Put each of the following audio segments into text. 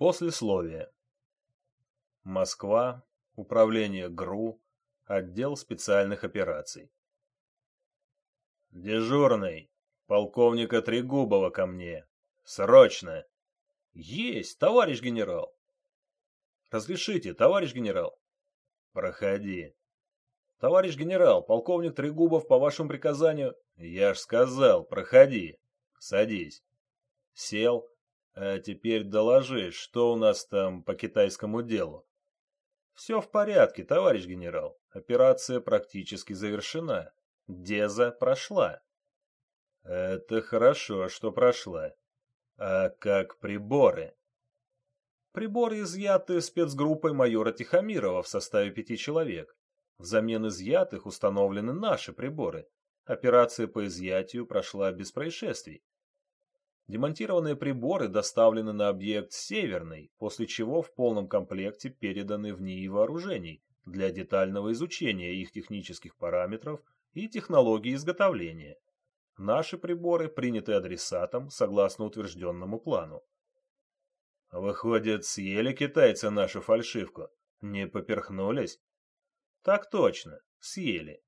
Послесловие. Москва. Управление ГРУ. Отдел специальных операций. Дежурный. Полковника Трегубова ко мне. Срочно. Есть, товарищ генерал. Разрешите, товарищ генерал. Проходи. Товарищ генерал, полковник Трегубов по вашему приказанию... Я ж сказал, проходи. Садись. Сел. А теперь доложи, что у нас там по китайскому делу. Все в порядке, товарищ генерал. Операция практически завершена. Деза прошла. Это хорошо, что прошла. А как приборы? Приборы изъяты спецгруппой майора Тихомирова в составе пяти человек. Взамен изъятых установлены наши приборы. Операция по изъятию прошла без происшествий. Демонтированные приборы доставлены на объект «Северный», после чего в полном комплекте переданы в НИИ вооружений для детального изучения их технических параметров и технологии изготовления. Наши приборы приняты адресатом согласно утвержденному плану. Выходит, съели китайцы нашу фальшивку? Не поперхнулись? Так точно, съели.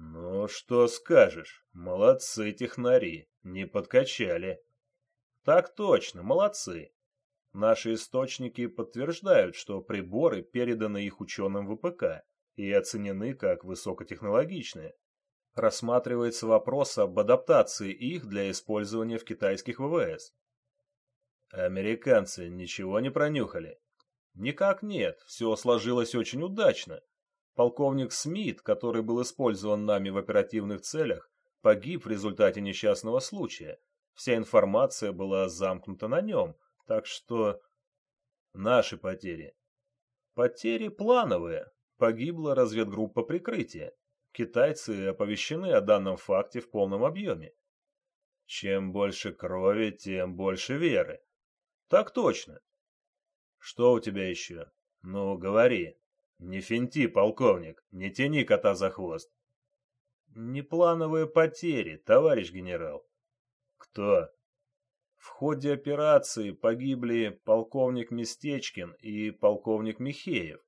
Ну, что скажешь, молодцы технари, не подкачали. Так точно, молодцы. Наши источники подтверждают, что приборы переданы их ученым ВПК и оценены как высокотехнологичные. Рассматривается вопрос об адаптации их для использования в китайских ВВС. Американцы ничего не пронюхали? Никак нет, все сложилось очень удачно. Полковник Смит, который был использован нами в оперативных целях, погиб в результате несчастного случая. Вся информация была замкнута на нем, так что... Наши потери. Потери плановые. Погибла разведгруппа прикрытия. Китайцы оповещены о данном факте в полном объеме. Чем больше крови, тем больше веры. Так точно. Что у тебя еще? Ну, говори. Не финти, полковник, не тяни кота за хвост. Неплановые потери, товарищ генерал. Кто? В ходе операции погибли полковник Местечкин и полковник Михеев.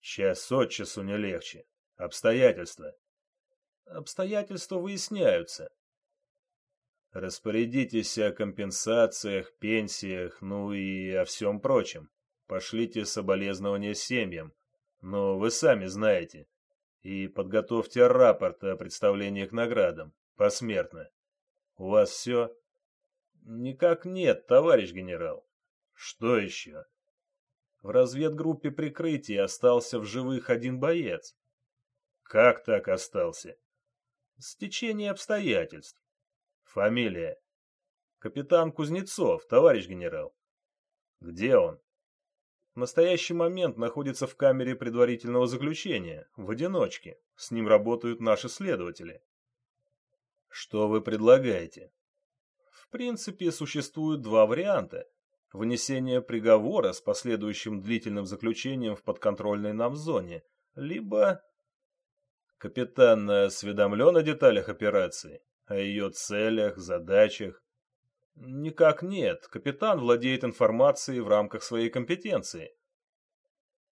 Час от часу не легче. Обстоятельства. Обстоятельства выясняются. Распорядитесь о компенсациях, пенсиях, ну и о всем прочем. Пошлите соболезнования семьям. Но вы сами знаете. И подготовьте рапорт о представлении к наградам. Посмертно. У вас все? Никак нет, товарищ генерал. Что еще? В разведгруппе прикрытия остался в живых один боец. Как так остался? Стечение обстоятельств. Фамилия. Капитан Кузнецов, товарищ генерал. Где он? В настоящий момент находится в камере предварительного заключения, в одиночке. С ним работают наши следователи. Что вы предлагаете? В принципе, существуют два варианта. Вынесение приговора с последующим длительным заключением в подконтрольной нам зоне, либо... Капитан осведомлен о деталях операции? О ее целях, задачах? Никак нет. Капитан владеет информацией в рамках своей компетенции.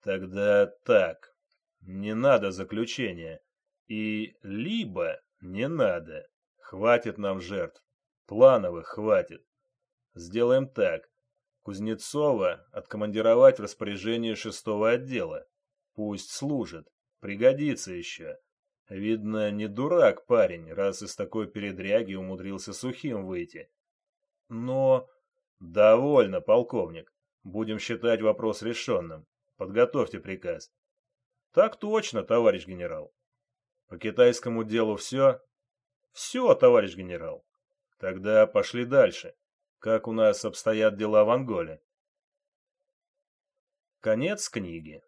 Тогда так. Не надо заключения. И либо не надо. Хватит нам жертв. Плановых хватит. Сделаем так. Кузнецова откомандировать в распоряжение шестого отдела. Пусть служит. Пригодится еще. Видно, не дурак парень, раз из такой передряги умудрился сухим выйти. Но... Довольно, полковник. Будем считать вопрос решенным. Подготовьте приказ. Так точно, товарищ генерал. По китайскому делу все? Все, товарищ генерал. Тогда пошли дальше. Как у нас обстоят дела в Анголе? Конец книги.